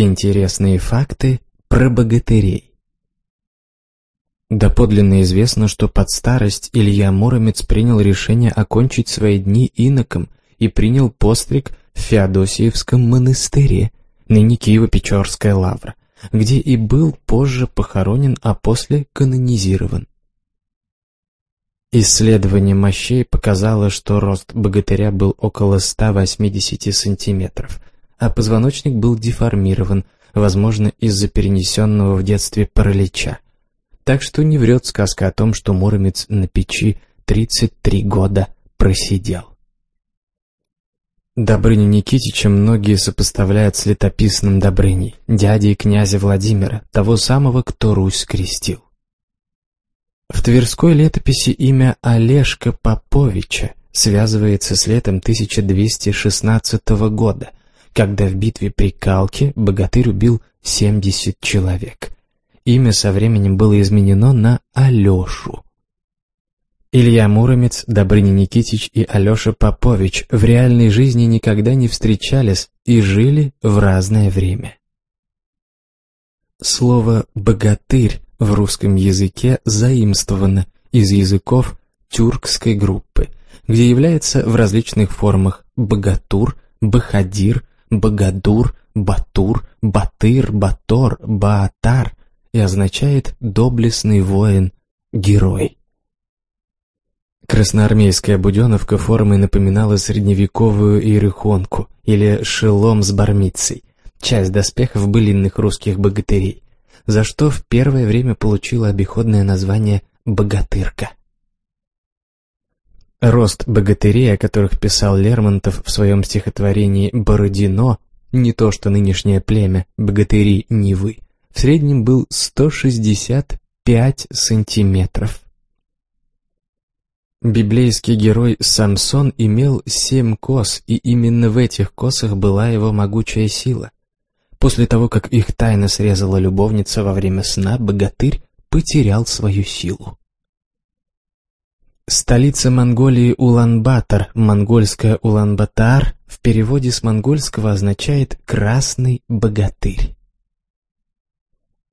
Интересные факты про богатырей. Доподлинно известно, что под старость Илья Муромец принял решение окончить свои дни иноком и принял постриг в Феодосиевском монастыре, ныне Киево-Печорская лавра, где и был позже похоронен, а после канонизирован. Исследование мощей показало, что рост богатыря был около 180 сантиметров, а позвоночник был деформирован, возможно, из-за перенесенного в детстве паралича. Так что не врет сказка о том, что Муромец на печи 33 года просидел. Добрыню Никитича многие сопоставляют с летописным Добрыней, дядей князя Владимира, того самого, кто Русь скрестил. В Тверской летописи имя Олежка Поповича связывается с летом 1216 года, когда в битве при Калке богатырь убил 70 человек. Имя со временем было изменено на Алешу. Илья Муромец, Добрыня Никитич и Алеша Попович в реальной жизни никогда не встречались и жили в разное время. Слово «богатырь» в русском языке заимствовано из языков тюркской группы, где является в различных формах богатур, бахадир, богадур, батур, батыр, батор, баатар и означает «доблестный воин, герой». Красноармейская буденовка формой напоминала средневековую иерихонку или шелом с бармицей, часть доспехов былинных русских богатырей, за что в первое время получила обиходное название «богатырка». Рост богатырей, о которых писал Лермонтов в своем стихотворении «Бородино», не то что нынешнее племя, богатыри Невы, в среднем был 165 сантиметров. Библейский герой Самсон имел семь кос, и именно в этих косах была его могучая сила. После того, как их тайно срезала любовница во время сна, богатырь потерял свою силу. Столица Монголии Улан-Батор, монгольская Улан-Батар, в переводе с монгольского означает «красный богатырь».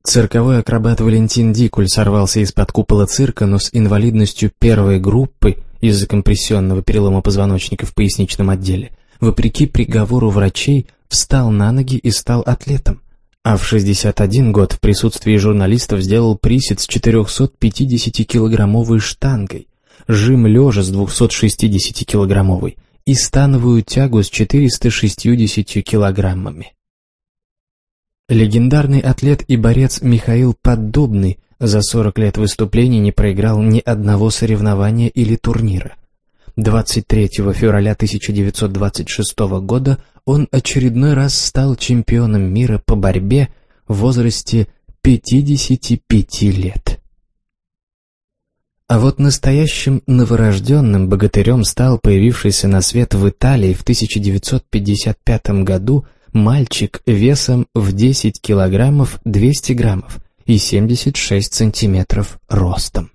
Цирковой акробат Валентин Дикуль сорвался из-под купола цирка, но с инвалидностью первой группы из-за компрессионного перелома позвоночника в поясничном отделе, вопреки приговору врачей, встал на ноги и стал атлетом. А в 61 год в присутствии журналистов сделал присед с 450-килограммовой штангой, жим лежа с 260-килограммовой и становую тягу с 460 килограммами. Легендарный атлет и борец Михаил Поддубный за 40 лет выступлений не проиграл ни одного соревнования или турнира. 23 февраля 1926 года он очередной раз стал чемпионом мира по борьбе в возрасте 55 лет. А вот настоящим новорожденным богатырем стал появившийся на свет в Италии в 1955 году мальчик весом в 10 килограммов 200 граммов и 76 сантиметров ростом.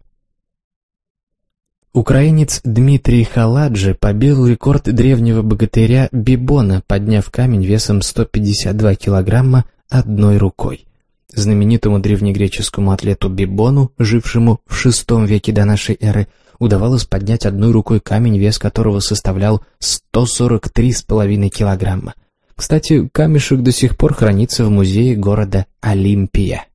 Украинец Дмитрий Халаджи побил рекорд древнего богатыря Бибона, подняв камень весом 152 килограмма одной рукой. Знаменитому древнегреческому атлету Бибону, жившему в VI веке до нашей эры, удавалось поднять одной рукой камень, вес которого составлял 143,5 килограмма. Кстати, камешек до сих пор хранится в музее города Олимпия.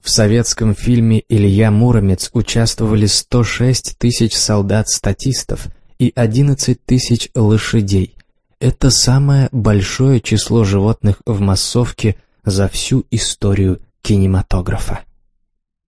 В советском фильме «Илья Муромец» участвовали 106 тысяч солдат-статистов и 11 тысяч лошадей. Это самое большое число животных в массовке за всю историю кинематографа.